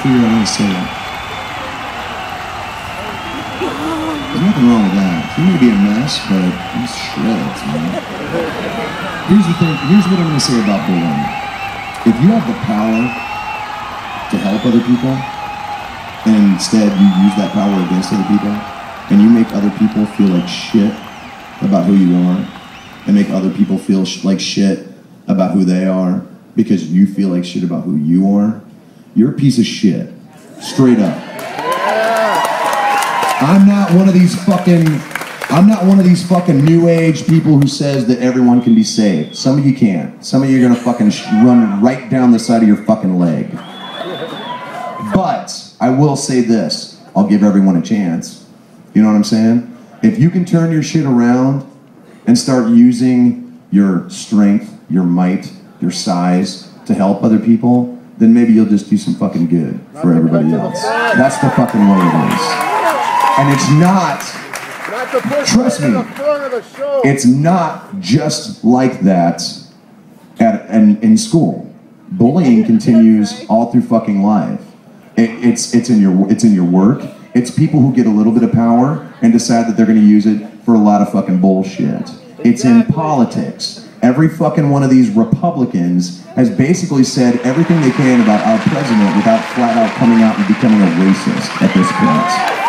figure out how to say. There's nothing wrong with that. You may be a mess, but he's shreds, man. Here's the thing. Here's what I'm to say about bullying. If you have the power to help other people, and instead you use that power against other people, and you make other people feel like shit about who you are, and make other people feel sh- like shit about who they are because you feel like shit about who you are, you're a piece of shit. Straight up. I'm not one of these fucking I'm not one of these fucking new age people who says that everyone can be saved. Some of you can't. Some of you are gonna fucking run right down the side of your fucking leg. But I will say this I'll give everyone a chance. You know what I'm saying? If you can turn your shit around and start using your strength, your might, your size to help other people, then maybe you'll just do some fucking good for everybody else. That's the fucking way it is. And it's not Not Trust me. the front of the show. it's not just like that at and in school. Bullying continues all through fucking life. It, it's it's in your it's in your work. It's people who get a little bit of power and decide that they're going to use it for a lot of fucking bullshit. It's in politics. Every fucking one of these Republicans has basically said everything they can about our president without flat out coming out and becoming a racist at this point.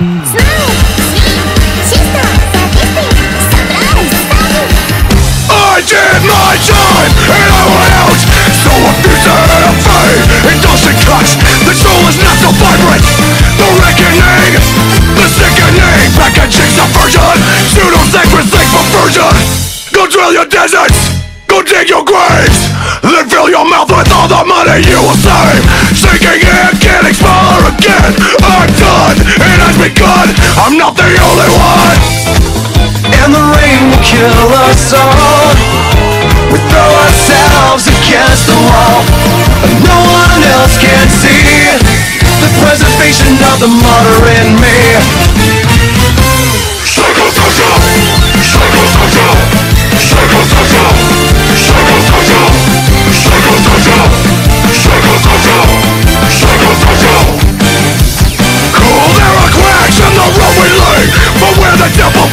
I did my time and I went out. So It doesn't cut The soul is not so vibrant. The reckoning The sickening Packaging subversion Pseudo-sacred Go drill your deserts Go dig your graves Then fill your mouth with all the money you will save. Sinking in, getting smaller again. I'm done, it has begun. I'm not the only one. And the rain will kill us all. We throw ourselves against the wall. And no one else can see The preservation of the martyr in me. Psychosocial Psychosocial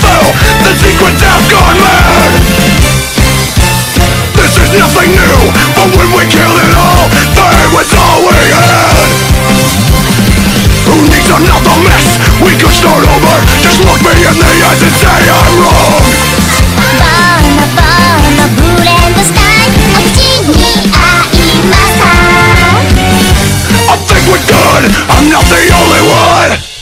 through the secrets of gone mad. This is nothing new, but when we killed it all There was all we had. Who needs another mess? We could start over. Just look me in the eyes and say I'm wrong. I think we're good, I'm not the only one.